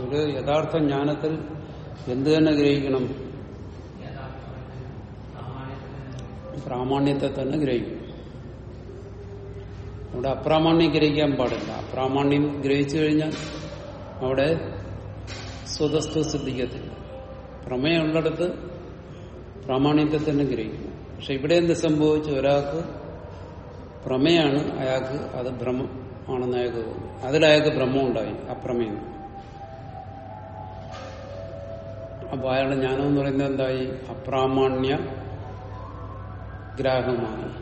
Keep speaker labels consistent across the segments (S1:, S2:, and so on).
S1: ഒരു യഥാർത്ഥ ജ്ഞാനത്തിൽ എന്ത് തന്നെ ഗ്രഹിക്കണം? പ്രാമാണ്യത്തെ തന്നെ ഗ്രഹിക്കും. അവിടെ അപ്രാമാണ്യം ഗ്രഹിക്കാൻ പാടില്ല. അപ്രാമാണ്യം ഗ്രഹിച്ചു കഴിഞ്ഞാൽ അവിടെ സ്വതസ്തു സിദ്ധിക്കത്തില്ല. പ്രമേയമുള്ളിടത്ത് പ്രാമാണ്യത്തെ തന്നെ ഗ്രഹിക്കുന്നു പക്ഷെ ഇവിടെ എന്ത് സംഭവിച്ചു? ഒരാൾക്ക് പ്രമേയാണ് അയാൾക്ക് അത് ഭ്രമം ആണെന്ന് അയാൾക്ക് തോന്നി അതിലയാൾക്ക് ഭ്രമം ഉണ്ടായി അപ്രമേയം. അപ്പൊ അയാളുടെ ജ്ഞാനം എന്ന് പറയുന്നത് എന്തായി? അപ്രാമാണ്യ ഗ്രാഹമായി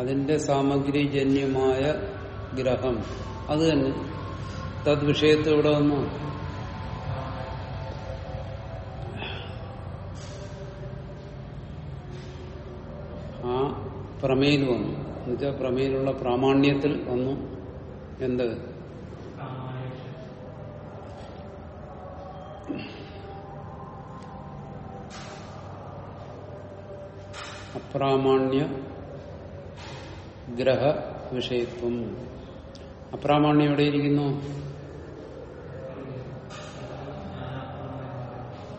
S1: അതിന്റെ സാമഗ്രി ജന്യമായ ഗ്രഹം. അത് തന്നെ. തദ് വിഷയത്തിൽ ഇവിടെ വന്നു? ആ പ്രമേയിൽ വന്നു. എന്നുവെച്ചാൽ പ്രമേയിലുള്ള പ്രാമാണ്യത്തിൽ വന്നു. എന്ത്? അപ്രാമാണ്യ ഗ്രഹ വിഷയത്വം. അപ്രാമാണ്യം എവിടെയിരിക്കുന്നു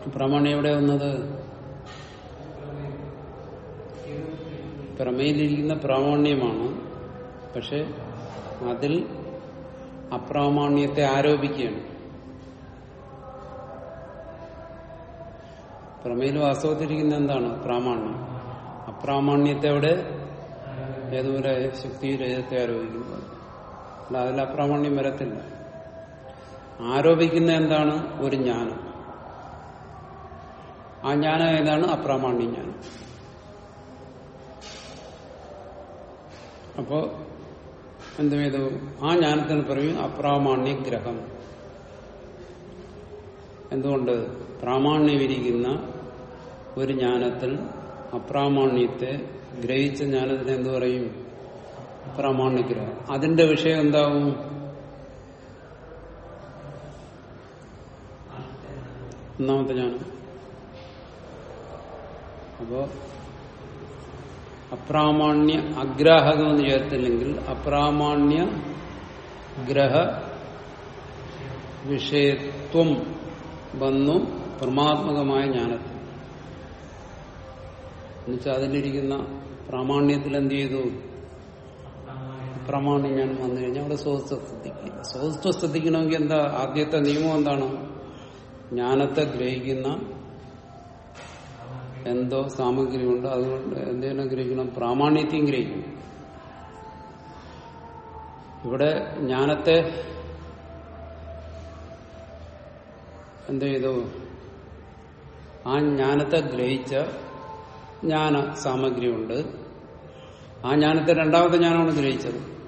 S1: അപ്രാമാണ്യം എവിടെ വന്നത്? പ്രമേയിലിരിക്കുന്ന പ്രാമാണ്യമാണ്. പക്ഷെ അതിൽ അപ്രാമാണ്യത്തെ ആരോപിക്കുകയാണ്. പ്രമേയിൽ വാസ്തവത്തിരിക്കുന്ന എന്താണ്? പ്രാമാണ്യം. അപ്രാമാണ്യത്തെ അവിടെ ഏതുപോലെ ശക്തി രജത്തെ ആരോപിക്കുന്നു? അല്ല അതിൽ അപ്രാമാണ്യം വരത്തില്ല. ആരോപിക്കുന്ന എന്താണ്? ഒരു ജ്ഞാനം. ആ ജ്ഞാനം ഏതാണ്? അപ്രാമാണ്യ ജ്ഞാനം. അപ്പോ എന്ത് ചെയ്തു? ആ ജ്ഞാനത്തിന് പറയും അപ്രാമാണ്യ ഗ്രഹം എന്തുകൊണ്ട് പ്രാമാണ്യമിരിക്കുന്ന ഒരു ജ്ഞാനത്തിൽ അപ്രാമാണ്യത്തെ ഗ്രഹിച്ച ജ്ഞാനത്തിന് എന്തു പറയും? പ്രാമാണ്യഗ്രഹം അതിന്റെ വിഷയം എന്താവും? ഒന്നാമത്തെ ജ്ഞാനം അപ്പോ അപ്രാമാണ്യ അഗ്രാഹകം എന്ന് ചേർത്തില്ലെങ്കിൽ അപ്രാമാണ്യ ഗ്രഹ വിഷയത്വം വന്നു പ്രമാത്മകമായ ജ്ഞാനത്തിൽ എന്നുവെച്ചാൽ അതിലിരിക്കുന്ന പ്രാമാണ്യത്തിൽ എന്ത് ചെയ്തു? പ്രാമാണ്യം ഞാൻ വന്നു കഴിഞ്ഞാൽ അവിടെ സ്വസ്ഥ ശ്രദ്ധിക്കില്ല സ്വസ്ഥ ശ്രദ്ധിക്കണമെങ്കിൽ എന്താ ആദ്യത്തെ നിയമം എന്താണ്? ജ്ഞാനത്തെ ഗ്രഹിക്കുന്ന എന്തോ സാമഗ്രി ഉണ്ട്. അതുകൊണ്ട് എന്തെങ്കിലും ഗ്രഹിക്കണം. പ്രാമാണ്യത്തെയും ഗ്രഹിക്കണം. ഇവിടെ ജ്ഞാനത്തെ എന്ത് ചെയ്തു? ആ ജ്ഞാനത്തെ ഗ്രഹിച്ച ജ്ഞാന സാമഗ്രിയുണ്ട്. ആ ജ്ഞാനത്തെ രണ്ടാമത്തെ ജ്ഞാനമാണ് ഗ്രഹിച്ചത്.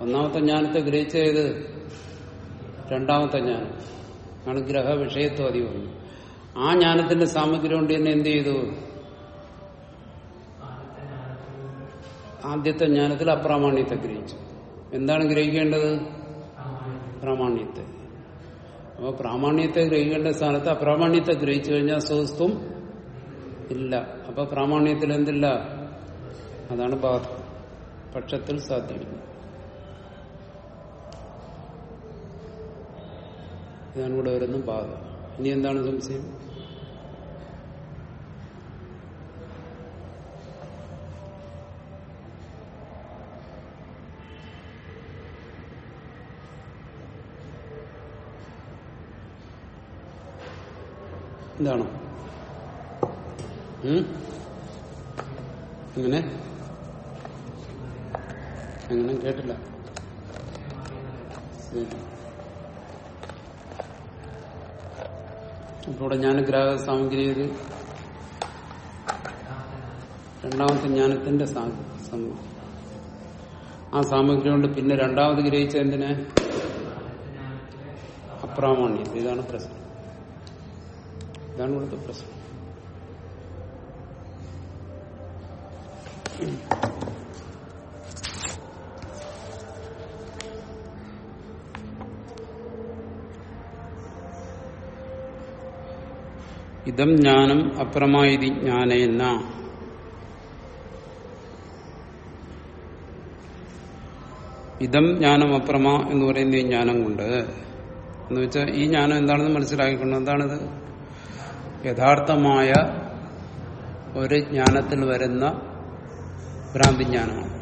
S1: ഒന്നാമത്തെ ജ്ഞാനത്തെ ഗ്രഹിച്ചത് രണ്ടാമത്തെ ജ്ഞാനം. ഗ്രഹ വിഷയത്വം അധികം ആ ജ്ഞാനത്തിന്റെ സാമഗ്രി കൊണ്ട് തന്നെ എന്ത് ചെയ്തു? ആദ്യത്തെ ജ്ഞാനത്തിൽ അപ്രാമാണ്യത്തെ ഗ്രഹിച്ചു. എന്താണ് ഗ്രഹിക്കേണ്ടത്? പ്രാമാണ്യത്തെ അപ്പോൾ പ്രാമാണ്യത്തെ ഗ്രഹിക്കേണ്ട സ്ഥാനത്ത് അപ്രാമാണ്യത്തെ ഗ്രഹിച്ചു കഴിഞ്ഞാൽ സ്വസ്ത്വം ഇല്ല. അപ്പൊ പ്രാമാണ്യത്തിൽ എന്തില്ല? അതാണ് ബാധ. പക്ഷത്തിൽ സാധ്യമില്ല. ഇതാണ് ഇവിടെ വരുന്ന ബാധ. ഇനി എന്താണ് സംശയം? എന്താണ് ഉം? എങ്ങനെ? എങ്ങനെ? കേട്ടില്ല. ഇപ്പൊ ഇവിടെ ഞാൻ ഗ്രാഹക സാമഗ്രി രണ്ടാമത്തെ ജ്ഞാനത്തിന്റെ ആ സാമഗ്രി കൊണ്ട് പിന്നെ രണ്ടാമത് ഗ്രഹിച്ച എന്തിനെ? അപ്രാമാണ്യം. ഇതാണ് പ്രശ്നം. ഇതാണ് ഇവിടുത്തെ പ്രശ്നം. ഇതം ജ്ഞാനം അപ്രമായിതി ജ്ഞാനേന ഇതം ജ്ഞാനം അപ്രമ എന്ന് പറയുന്ന ഈ ജ്ഞാനം കൊണ്ട്. എന്ന് വെച്ചാൽ ഈ ജ്ഞാനം എന്താണെന്ന് മനസ്സിലാക്കിക്കൊണ്ട് എന്താണിത്? യഥാർത്ഥമായ ഒരു ജ്ഞാനത്തിൽ വരുന്ന ഭ്രാന്തിജ്ഞാനമാണ്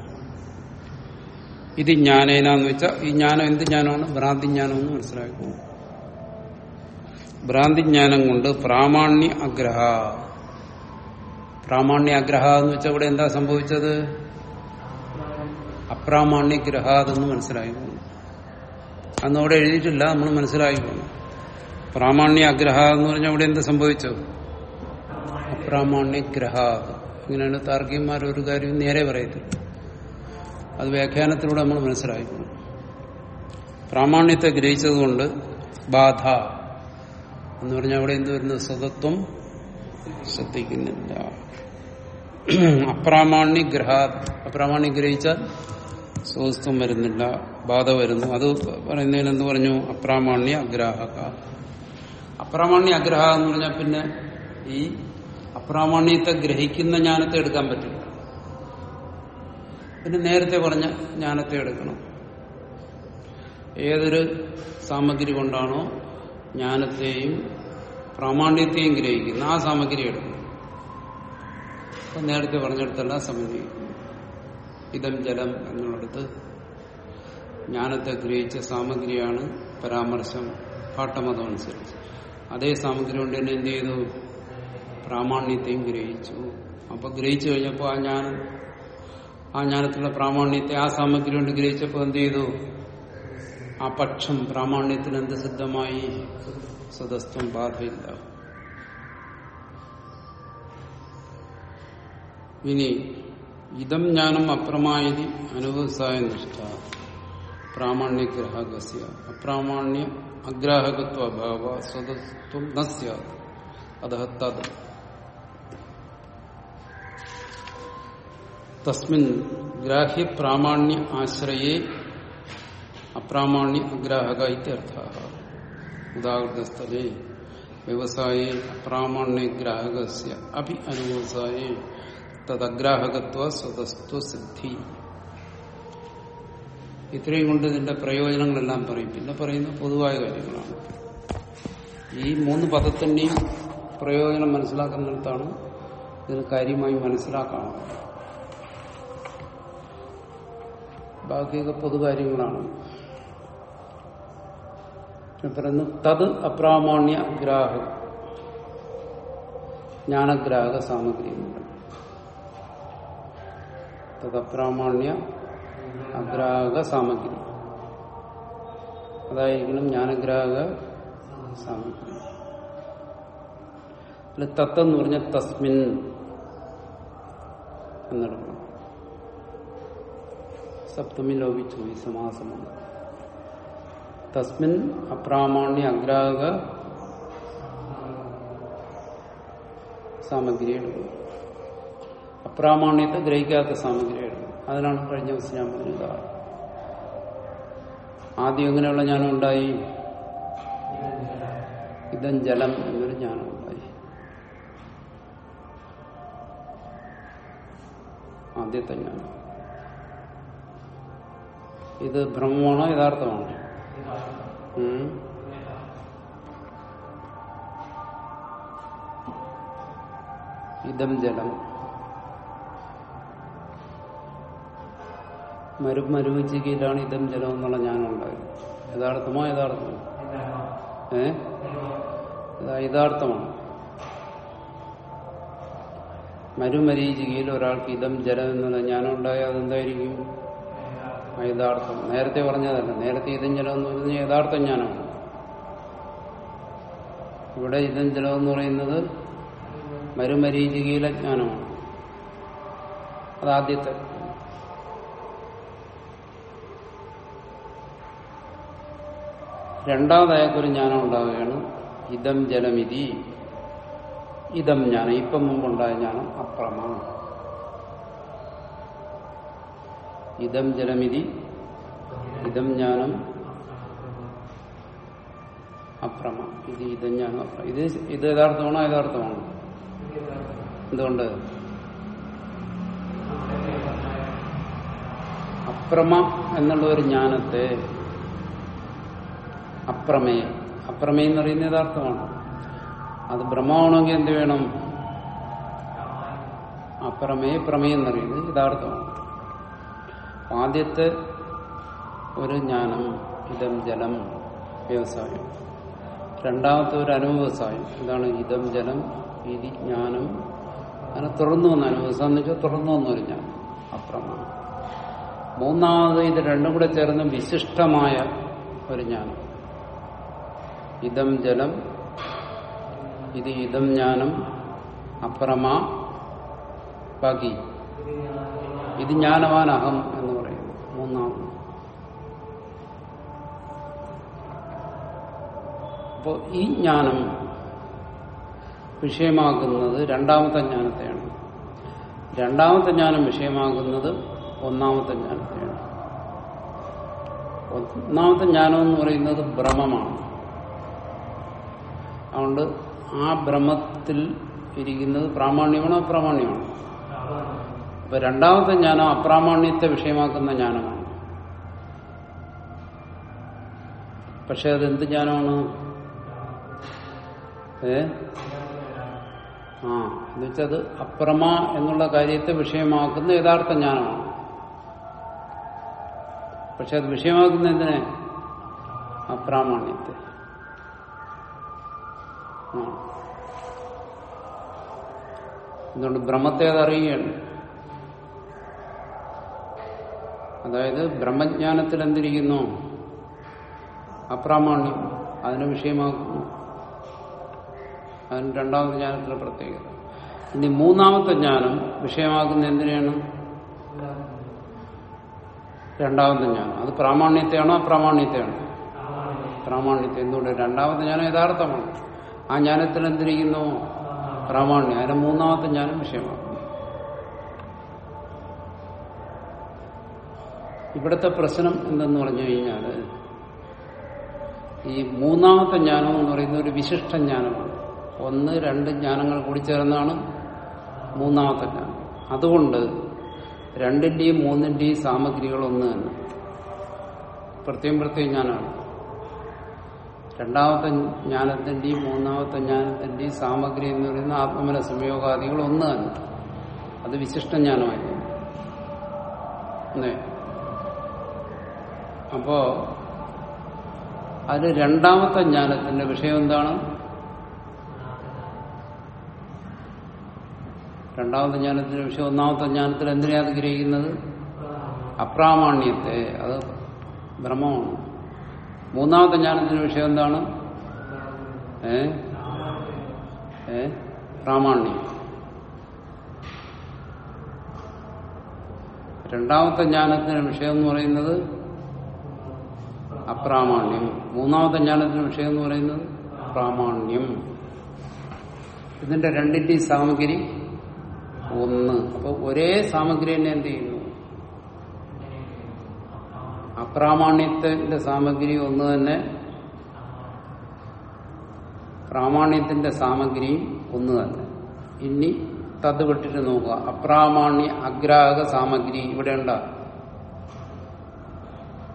S1: ഇത് ജ്ഞാനേന എന്ന് വെച്ചാൽ ഈ ജ്ഞാനം എന്ത് ജ്ഞാനമാണ്? ഭ്രാന്തിജ്ഞാനം എന്ന് മനസ്സിലാക്കുന്നു ഭ്രാന്തിജ്ഞാനം കൊണ്ട് പ്രാമാണ്യ അഗ്രഹ പ്രാമാണ്യ അഗ്രഹ എന്ന് വെച്ചാൽ ഇവിടെ എന്താ സംഭവിച്ചത്? അപ്രാമാണ്യ ഗ്രഹാതെന്ന് പോകുന്നു അന്ന് അവിടെ എഴുതിയിട്ടില്ല നമ്മൾ മനസ്സിലായി പോകുന്നു പ്രാമാണ്യ അഗ്രഹ എന്ന് പറഞ്ഞാൽ അവിടെ എന്ത് സംഭവിച്ചു അപ്രാമാണ്യ ഗ്രഹ. ഇങ്ങനെയാണ് താർക്കികന്മാർ ഒരു കാര്യം നേരെ പറയത്തില്ല. അത് വ്യാഖ്യാനത്തിലൂടെ നമ്മൾ മനസ്സിലായി പോകുന്നു പ്രാമാണ്യത്തെ ഗ്രഹിച്ചതുകൊണ്ട് ബാധ. എന്ന് പറഞ്ഞാൽ അവിടെ എന്ത് വരുന്നു സ്വതത്വം ശ്രദ്ധിക്കുന്നില്ല. അപ്രാമാണി ഗ്രഹ അപ്രാമാണി ഗ്രഹിച്ചാൽ സ്വതത്വം വരുന്നില്ല. ബാധ വരുന്നു. അത് പറയുന്നതിന് എന്ത് പറഞ്ഞു? അപ്രാമാണ്യ അഗ്രാഹക. അപ്രാമാണ്യ അഗ്രഹ എന്ന് പറഞ്ഞാൽ പിന്നെ ഈ അപ്രാമാണ്യത്തെ ഗ്രഹിക്കുന്ന ജ്ഞാനത്തെ എടുക്കാൻ പറ്റില്ല. പിന്നെ നേരത്തെ പറഞ്ഞ ജ്ഞാനത്തെ എടുക്കണം. ഏതൊരു സാമഗ്രി കൊണ്ടാണോ ജ്ഞാനത്തെയും പ്രാമാണ്യത്തെയും ഗ്രഹിക്കുന്ന. ആ സാമഗ്രി എടുക്കണം അപ്പൊ നേരത്തെ പറഞ്ഞെടുത്തല്ല സമഗ്രി. ഇതം ജലം എന്നുള്ളിടത്ത് ജ്ഞാനത്തെ ഗ്രഹിച്ച സാമഗ്രിയാണ് പരാമർശം പാട്ടമതം അനുസരിച്ച് അതേ സാമഗ്രി കൊണ്ട് തന്നെ എന്ത് ചെയ്തു? പ്രാമാണ്യത്തെയും ഗ്രഹിച്ചു. അപ്പൊ ഗ്രഹിച്ചു കഴിഞ്ഞപ്പോൾ ആ ജ്ഞാനം ആ ജ്ഞാനത്തിലുള്ള പ്രാമാണ്യത്തെ ആ സാമഗ്രി കൊണ്ട് ഗ്രഹിച്ചപ്പോൾ എന്ത് ചെയ്തു? ആ പക്ഷം പ്രാമാണ്യത്തിന് എന്ത് സിദ്ധമായി? സ്വതസ്ഥം ബാധയില്ല. ഇനി ഇതം ജ്ഞാനം അപ്രമായതി അനുഭവസായ നിഷ്ഠ. പ്രാമാണ്യഗ്രാഹകസ്യ അപ്രാമാണ്യ അഗ്രാഹകത്വ അഭാവ സ്വതത്വം നസ്യ അതഃ തത് തസ്മിൻ ഗ്രാഹ്യ പ്രാമാണ്യ ആശ്രയേ അപ്രാമാണ്യ അഗ്രാഹക ഇത്യർത്ഥ. ഉദാഹൃതസ്ഥലേ വ്യവസായേ അപ്രാമാണ്യഗ്രാഹകസ്യ അഭി അനുവസായേ തദ്ഗ്രാഹകത്വ സ്വതസ്ത്വ സിദ്ധി. ഇത്രയും കൊണ്ട് ഇതിന്റെ പ്രയോജനങ്ങളെല്ലാം പറയും. പിന്നെ പറയുന്ന പൊതുവായ കാര്യങ്ങളാണ്. ഈ മൂന്ന് പദത്തിന്റെയും പ്രയോജനം മനസ്സിലാക്കുന്നിടത്താണ് ഇതിന് കാര്യമായി മനസ്സിലാക്കണം. ബാക്കിയൊക്കെ പൊതുകാര്യങ്ങളാണ്. പറയുന്നു തത് അപ്രാമാണ്യ ഗ്രാഹ. ജ്ഞാനഗ്രാഹക സാമഗ്രി തത് അപ്രാമാണ്യ അഗ്രാഹക സാമഗ്രി. അതായിരിക്കണം ജ്ഞാനഗ്രാഹക സാമഗ്രി. അല്ല തത്തെന്ന് പറഞ്ഞ തസ്മിൻ എന്നെടുക്കണം സപ്തമി ലോപിച്ചു ഈ സമാസമാണ് തസ്മിൻ അപ്രാമാണ്യ അഗ്രാഹക സാമഗ്രി എടുക്കും അപ്രാമാണ്യത്തെ ഗ്രഹിക്കാത്ത സാമഗ്രി എടുക്കും അതിനാണ് കഴിഞ്ഞ ദിവസം ഞാൻ പറഞ്ഞത്. ആദ്യം എങ്ങനെയുള്ള ജ്ഞാനം ഉണ്ടായി? ഇതം ജലം എന്നൊരു ജ്ഞാനം ഉണ്ടായി. ആദ്യത്തെ ജ്ഞാനം. ഇത് ഭ്രമമാണോ യഥാർത്ഥമാണോ. ഇതം ജലം. മരു മരുവിച്ചിക്കയിലാണ് ഇതം ജലം എന്നുള്ള ഞാനുണ്ടായത് യഥാർത്ഥമോ യഥാർത്ഥമോ? ഏ? യഥാർത്ഥമാണ്. മരുമരീചികയിൽ ഒരാൾക്ക് ഇതം ജലം എന്നുള്ള ഞാനുണ്ടായ അതെന്തായിരിക്കും? യഥാർത്ഥം. നേരത്തെ പറഞ്ഞതല്ല. നേരത്തെ ഇതും ജലമെന്ന് പറഞ്ഞാൽ യഥാർത്ഥ ജ്ഞാനമാണ് ഇവിടെ ഇതും ജലമെന്ന് പറയുന്നത് മരുമരീചികയിലെ ജ്ഞാനമാണ്. അതാദ്യത്തെ രണ്ടാമതായൊരു ജ്ഞാനം ഉണ്ടാവുകയാണ് ഇതം ജലമിതി. ഇതം ജ്ഞാനം. ഇപ്പം മുമ്പുണ്ടായ ജ്ഞാനം അപ്രമ ഇതം ജലമിതി ഇതം ജ്ഞാനം അപ്രമ. ഇത് ഇതം ജ്ഞാനം ഇത് ഇത് യഥാർത്ഥമാണോ യഥാർത്ഥമാണോ? എന്തുകൊണ്ട്? അപ്രമ എന്നുള്ള ഒരു ജ്ഞാനത്തെ അപ്രമേയം. അപ്രമേയം എന്ന് പറയുന്ന യഥാർത്ഥമാണ്. അത് ബ്രഹ്മമാണെങ്കിൽ എന്ത് വേണം? അപ്രമേയ പ്രമേയം എന്നറിയുന്നത് യഥാർത്ഥമാണ്. ആദ്യത്തെ ഒരു ജ്ഞാനം ഇതം ജലം വ്യവസായം. രണ്ടാമത്തെ ഒരു അനുവ്യവസായം ഇതാണ് ഇതം ജലം ഇതി ജ്ഞാനം. അങ്ങനെ തുറന്നു വന്ന അനുവ്യവസായം എന്ന് വെച്ചാൽ തുറന്നു വന്നൊരു ജ്ഞാനം അപ്രമാണ്. മൂന്നാമത് ഇത് രണ്ടും കൂടെ ചേർന്ന് വിശിഷ്ടമായ ഒരു ജ്ഞാനം. ഇതം ജലം ഇത് ഇതം ജ്ഞാനം അപ്രമാ ബാക്കി ഇത് ജ്ഞാനവാൻ അഹം. അപ്പോ ഈ ജ്ഞാനം വിഷയമാകുന്നത് രണ്ടാമത്തെ ജ്ഞാനത്തെയാണ്. രണ്ടാമത്തെ ജ്ഞാനം വിഷയമാകുന്നത് ഒന്നാമത്തെ ജ്ഞാനത്തെയാണ്. ഒന്നാമത്തെ ജ്ഞാനം എന്ന് പറയുന്നത് ഭ്രമമാണ്. അതുകൊണ്ട് ആ ഭ്രമത്തിൽ ഇരിക്കുന്നത് പ്രാമാണ്യമാണോ അപ്രാമാണ്യമാണോ? അപ്പൊ രണ്ടാമത്തെ ജ്ഞാനം അപ്രാമാണ്യത്തെ വിഷയമാക്കുന്ന ജ്ഞാനമാണ്. പക്ഷെ അതെന്ത് ജ്ഞാനമാണ്? ഏ? ആ എന്നുവെച്ചാൽ അത് അപ്രമ എന്നുള്ള കാര്യത്തെ വിഷയമാക്കുന്ന യഥാർത്ഥ ജ്ഞാനമാണ്. പക്ഷെ അത് വിഷയമാക്കുന്ന എന്തിനെ? അപ്രാമാണ്യത്തെ. എന്തുകൊണ്ട് ബ്രഹ്മത്തെ അത് അറിയുകയാണ്? അതായത് ബ്രഹ്മജ്ഞാനത്തിൽ എന്തിരിക്കുന്നു അപ്രാമാണ്യം. അതിനെ വിഷയമാക്കുന്നു. അതിന് രണ്ടാമത്തെ ജ്ഞാനത്തിന്റെ പ്രത്യേകത. ഇനി മൂന്നാമത്തെ ജ്ഞാനം വിഷയമാക്കുന്ന എന്തിനാണ് രണ്ടാമത്തെ ജ്ഞാനം. അത് പ്രാമാണ്യത്തെയാണോ അപ്രാമാണ്യത്തെയാണോ? പ്രാമാണ്യത്തെ. എന്തുകൊണ്ട്? രണ്ടാമത്തെ ജ്ഞാനം യഥാർത്ഥമാണ്. ആ ജ്ഞാനത്തിൽ എന്തിരിക്കുന്നു? പ്രാമാണ്യം. അതിന് മൂന്നാമത്തെ ജ്ഞാനം വിഷയമാണ്. ഇവിടുത്തെ പ്രശ്നം എന്തെന്ന് പറഞ്ഞു കഴിഞ്ഞാൽ ഈ മൂന്നാമത്തെ ജ്ഞാനം എന്ന് പറയുന്ന ഒരു വിശിഷ്ട ജ്ഞാനമാണ്. ഒന്ന് രണ്ട് ജ്ഞാനങ്ങൾ കൂടി ചേർന്നാണ് മൂന്നാമത്തെ ജ്ഞാനം അതുകൊണ്ട് രണ്ടിന്റെയും മൂന്നിന്റെയും സാമഗ്രികൾ ഒന്ന് തന്നെ. പ്രത്യേകം പ്രത്യേകം ജ്ഞാനമാണ്. രണ്ടാമത്തെ ജ്ഞാനത്തിന്റെയും മൂന്നാമത്തെ ജ്ഞാനത്തിന്റെയും സാമഗ്രി എന്ന് പറയുന്ന ആത്മമന സംയോഗാദികൾ ഒന്ന് തന്നെ. അത് വിശിഷ്ട ജ്ഞാനമായിരുന്നു അപ്പോ അതിൽ രണ്ടാമത്തെ ജ്ഞാനത്തിന്റെ വിഷയം എന്താണ്? രണ്ടാമത്തെ ജ്ഞാനത്തിന് പക്ഷെ ഒന്നാമത്തെ ജ്ഞാനത്തിൽ എന്തിനാണ് ഗ്രഹിക്കുന്നത് അപ്രാമാണ്യത്തെ. അത് ഭ്രമമാണ് മൂന്നാമത്തെ ജ്ഞാനത്തിന്റെ വിഷയം എന്താണ്? ഏ? ഏ? പ്രാമാണ്യം. രണ്ടാമത്തെ ജ്ഞാനത്തിന്റെ വിഷയം എന്ന് പറയുന്നത് അപ്രാമാണ്യം. മൂന്നാമത്തെ ജ്ഞാനത്തിന്റെ വിഷയം എന്ന് പറയുന്നത് പ്രാമാണ്യം. ഇതിന്റെ രണ്ടിന്റെയും സാമഗ്രി ഒന്ന്. അപ്പൊ ഒരേ സാമഗ്രി തന്നെ എന്ത് ചെയ്യുന്നു? അപ്രാമാണ്യത്തിന്റെ സാമഗ്രി ഒന്ന് തന്നെ. പ്രാമാണ്യത്തിന്റെ സാമഗ്രിയും ഒന്ന് തന്നെ. ഇനി തത് വിട്ടിട്ട് നോക്കുക. അപ്രാമാണ്യ അഗ്രാഹക സാമഗ്രി ഇവിടെ ഉണ്ടാ?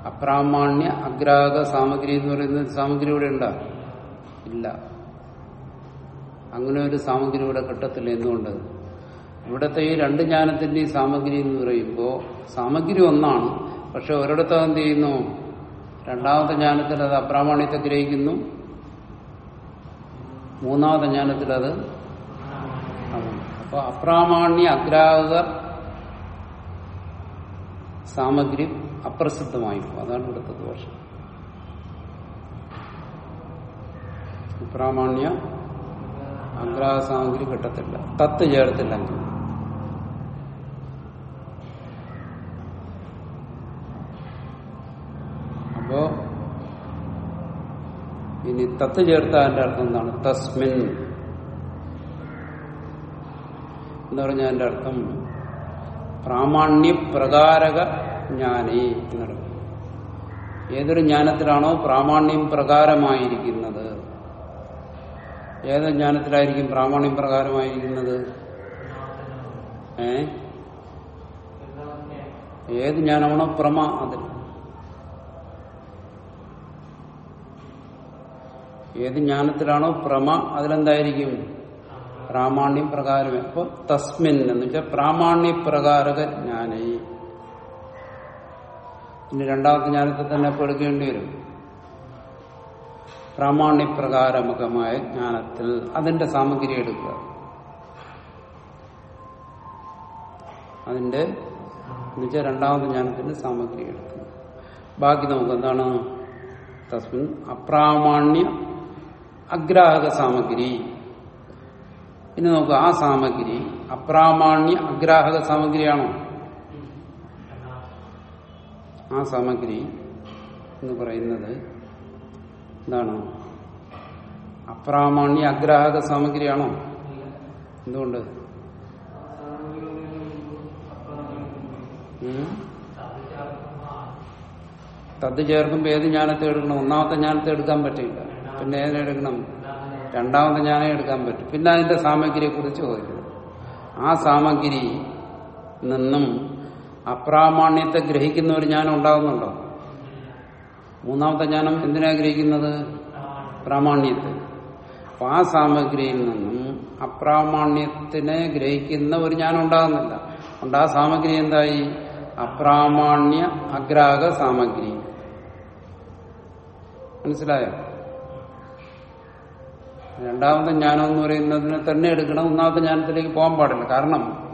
S1: അപ്രാമാണ്യ അഗ്രാഹക സാമഗ്രി എന്ന് പറയുന്ന സാമഗ്രി ഇവിടെ ഉണ്ടാ? ഇല്ല. അങ്ങനെ ഒരു സാമഗ്രി ഇവിടെ കിട്ടത്തില്ല. എന്തുകൊണ്ട്? ഇവിടുത്തെ ഈ രണ്ട് ജ്ഞാനത്തിന്റെയും സാമഗ്രി എന്ന് പറയുമ്പോൾ സാമഗ്രി ഒന്നാണ്. പക്ഷെ ഒരിടത്ത് എന്ത് ചെയ്യുന്നു? രണ്ടാമത്തെ ജ്ഞാനത്തിൽ അത് അപ്രാമാണ്യത്തെ ഗ്രഹിക്കുന്നു. മൂന്നാമത്തെ ജ്ഞാനത്തിൽ അത് അപ്പൊ അപ്രാമാണ്യ അഗ്രാഹക സാമഗ്രി അപ്രസിദ്ധമായി അതാണ് ഇവിടുത്തെ ദോഷം. അപ്രാമാണ്യ അഗ്രാഹ സാമഗ്രി കിട്ടത്തില്ല. തത്ത് ചേർത്തില്ലെങ്കിൽ അപ്പോ ഇനി തത്ത് ചേർത്ത എന്റെ അർത്ഥം എന്താണ്? തസ്മിൻ. എന്ന് പറഞ്ഞാൽ എന്റെ അർത്ഥം പ്രാമാണ്യപ്രകാരക ജ്ഞാനേ എന്നർത്ഥം ഏതൊരു ജ്ഞാനത്തിലാണോ പ്രാമാണ്യം പ്രകാരമായിരിക്കുന്നത്? ഏത് ജ്ഞാനത്തിലായിരിക്കും പ്രാമാണ്യം പ്രകാരമായിരിക്കുന്നത്? ഏ? ഏത് ജ്ഞാനമാണോ പ്രമ അതിൽ. ഏത് ജ്ഞാനത്തിലാണോ പ്രമ അതിലെന്തായിരിക്കും? പ്രാമാണ്യം പ്രകാരം അപ്പൊ തസ്മിൻ എന്ന് വെച്ചാൽ പ്രാമാണ്യ പ്രകാരക ജ്ഞാന. ഇനി രണ്ടാമത്തെ ജ്ഞാനത്തെ തന്നെ ഇപ്പൊ എടുക്കേണ്ടി വരും? പ്രാമാണ്യപ്രകാരമുഖമായ ജ്ഞാനത്തിൽ അതിന്റെ സാമഗ്രി എടുക്കുക. അതിന്റെ എന്നുവെച്ചാൽ രണ്ടാമത്തെ ജ്ഞാനത്തിന്റെ സാമഗ്രി എടുക്കുക. ബാക്കി നമുക്ക് എന്താണ്? തസ്മിൻ അപ്രാമാണ്യ അഗ്രാഹക സാമഗ്രി. പിന്നെ നോക്കുക ആ സാമഗ്രി അപ്രാമാണ്യ അഗ്രാഹക സാമഗ്രിയാണോ? ആ സാമഗ്രി എന്ന് പറയുന്നത് എന്താണ് അപ്രാമാണ്യ അഗ്രാഹക സാമഗ്രിയാണോ? എന്തുകൊണ്ട്? തത് ചേർക്കുമ്പോൾ ഏത് ജ്ഞാനത്തെ എടുക്കണം? ഒന്നാമത്തെ ജ്ഞാനത്തെ എടുക്കാൻ പറ്റില്ല. പിന്നെ ഏതിനെടുക്കണം രണ്ടാമത് ജ്ഞാനം എടുക്കാൻ പറ്റും. പിന്നെ അതിന്റെ സാമഗ്രിയെ കുറിച്ച് ചോദിക്കണം ആ സാമഗ്രി നിന്നും അപ്രാമാണ്യത്തെ ഗ്രഹിക്കുന്ന ഒരു ജ്ഞാനം ഉണ്ടാകുന്നുണ്ടോ മൂന്നാമത്തെ ജ്ഞാനം എന്തിനാ ഗ്രഹിക്കുന്നത്? പ്രാമാണ്യത്തെ. അപ്പൊ ആ സാമഗ്രിയിൽ നിന്നും അപ്രാമാണ്യത്തിനെ ഗ്രഹിക്കുന്ന ഒരു ജ്ഞാനം ഉണ്ടാകുന്നില്ല അതുകൊണ്ട് ആ സാമഗ്രി എന്തായി? അപ്രാമാണ്യ അഗ്രാഹ സാമഗ്രി. മനസ്സിലായോ? രണ്ടാമത്തെ ജ്ഞാനം എന്ന് പറയുന്നതിനെ തന്നെ എടുക്കണം. ഒന്നാമത്തെ ജ്ഞാനത്തിലേക്ക് പോകാൻ പാടില്ല. കാരണം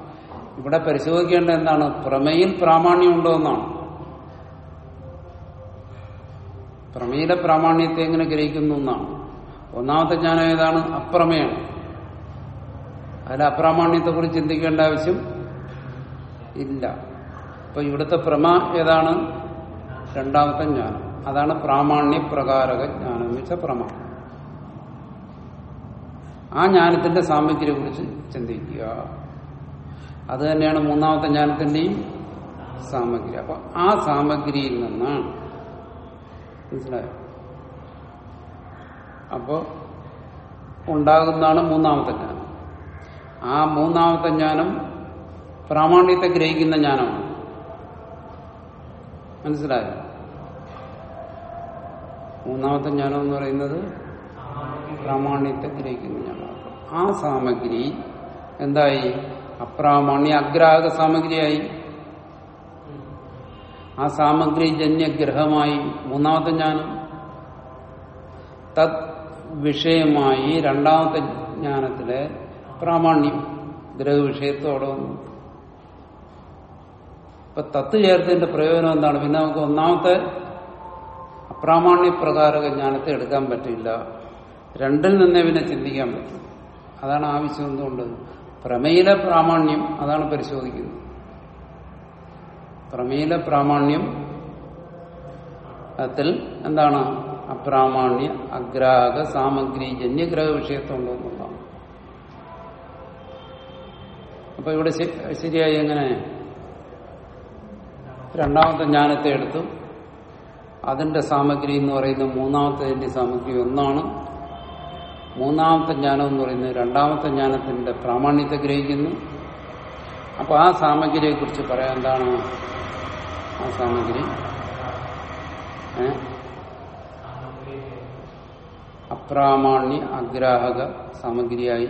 S1: ഇവിടെ പരിശോധിക്കേണ്ട എന്താണ്? പ്രമേയിൽ പ്രാമാണ്യം ഉണ്ടോ എന്നാണ്. പ്രമേയിലെ പ്രാമാണ്യത്തെ എങ്ങനെ ഗ്രഹിക്കുന്നു എന്നാണ്. ഒന്നാമത്തെ ജ്ഞാനം ഏതാണ്? അപ്രമേയം. അതിൽ അപ്രാമാണ്യത്തെ കുറിച്ച് ചിന്തിക്കേണ്ട ആവശ്യം ഇല്ല. അപ്പൊ ഇവിടുത്തെ പ്രമ ഏതാണ്? രണ്ടാമത്തെ ജ്ഞാനം. അതാണ് പ്രാമാണ്യ പ്രകാരക ജ്ഞാനം എന്ന് വെച്ചാൽ പ്രമ. ആ ജ്ഞാനത്തിന്റെ സാമഗ്രിയെ കുറിച്ച് ചിന്തിക്കുക. അത് തന്നെയാണ് മൂന്നാമത്തെ ജ്ഞാനത്തിന്റെയും സാമഗ്രി. അപ്പൊ ആ സാമഗ്രിയിൽ നിന്നാണ്. മനസ്സിലായോ? അപ്പോ ഉണ്ടാകുന്നതാണ് മൂന്നാമത്തെ ജ്ഞാനം. ആ മൂന്നാമത്തെ ജ്ഞാനം പ്രാമാണ്യത്തെ ഗ്രഹിക്കുന്ന ജ്ഞാനമാണ്. മനസ്സിലായോ? മൂന്നാമത്തെ ജ്ഞാനം എന്ന് പറയുന്നത് പ്രാമാണ്യത്തെ ഗ്രഹിക്കുന്ന ജ്ഞാനം. ആ സാമഗ്രി എന്തായി? അപ്രാമാണ്യ അഗ്രാഹക സാമഗ്രിയായി. ആ സാമഗ്രി ജന്യഗ്രഹമായി മൂന്നാമത്തെ ജ്ഞാനം. തത് വിഷയമായി രണ്ടാമത്തെ ജ്ഞാനത്തിലെ പ്രാമാണ്യം ഗ്രഹവിഷയത്തോടെ വന്നു. ഇപ്പൊ തത്ത് ചേർത്തതിന്റെ പ്രയോജനം എന്താണ്? പിന്നെ നമുക്ക് ഒന്നാമത്തെ അപ്രാമാണ്യ പ്രകാരക ജ്ഞാനത്തെ എടുക്കാൻ പറ്റില്ല. രണ്ടിൽ നിന്നേ പിന്നെ ചിന്തിക്കാൻ പറ്റും. അതാണ് ആവശ്യം എന്തുകൊണ്ട് പ്രമേയിലെ പ്രാമാണ്യം അതാണ് പരിശോധിക്കുന്നത്. പ്രമേയിലെ പ്രാമാണ്യം അതിൽ എന്താണ്? അപ്രാമാണ്യ അഗ്രാഹക സാമഗ്രി ജന്യഗ്രഹ വിഷയത്തുണ്ടോ എന്നുള്ളതാണ്. അപ്പൊ ഇവിടെ ശരിയായി എങ്ങനെ? രണ്ടാമത്തെ ജ്ഞാനത്തെ എടുത്തു. അതിന്റെ സാമഗ്രി എന്ന് പറയുന്ന മൂന്നാമത്തെ സാമഗ്രി ഒന്നാണ്. മൂന്നാമത്തെ ജ്ഞാനം എന്ന് പറയുന്നത് രണ്ടാമത്തെ ജ്ഞാനത്തിന്റെ പ്രാമാണ്യത്തെ ഗ്രഹിക്കുന്നു. അപ്പൊ ആ സാമഗ്രിയെ കുറിച്ച് പറയാൻ എന്താണ് ആ സാമഗ്രി? അപ്രാമാണ്യ അഗ്രാഹക സാമഗ്രിയായി.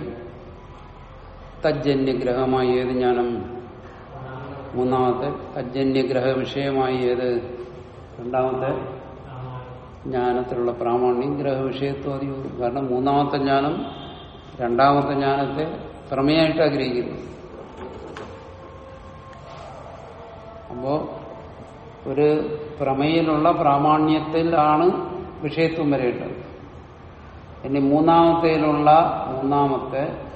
S1: തജ്ജന്യഗ്രഹമായി ഏത് ജ്ഞാനം? മൂന്നാമത്തെ തജ്ജന്യഗ്രഹ വിഷയമായി ഏത്? രണ്ടാമത്തെ ജ്ഞാനത്തിലുള്ള പ്രാമാണ്യം ഗ്രഹ വിഷയത്വം അറിയുന്നു കാരണം മൂന്നാമത്തെ ജ്ഞാനം രണ്ടാമത്തെ ജ്ഞാനത്തെ പ്രമേയമായിട്ട് ആഗ്രഹിക്കുന്നു. അപ്പോ ഒരു പ്രമേയിലുള്ള പ്രാമാണ്യത്തിലാണ് വിഷയത്വം വരേണ്ടത്. ഇനി മൂന്നാമത്തേലുള്ള മൂന്നാമത്തെ